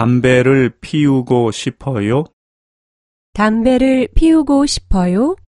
담배를 피우고 싶어요? 담배를 피우고 싶어요?